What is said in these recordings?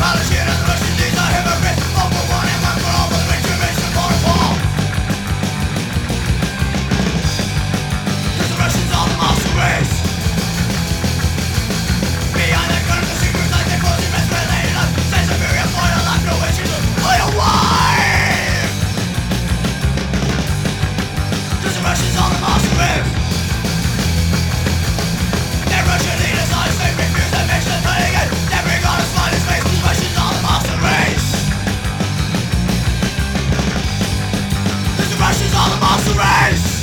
apology. Versus all the monster race.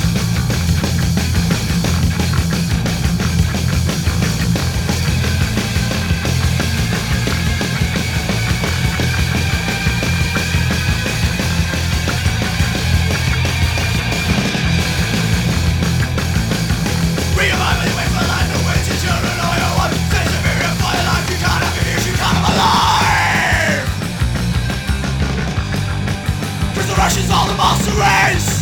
Crushes all the monster race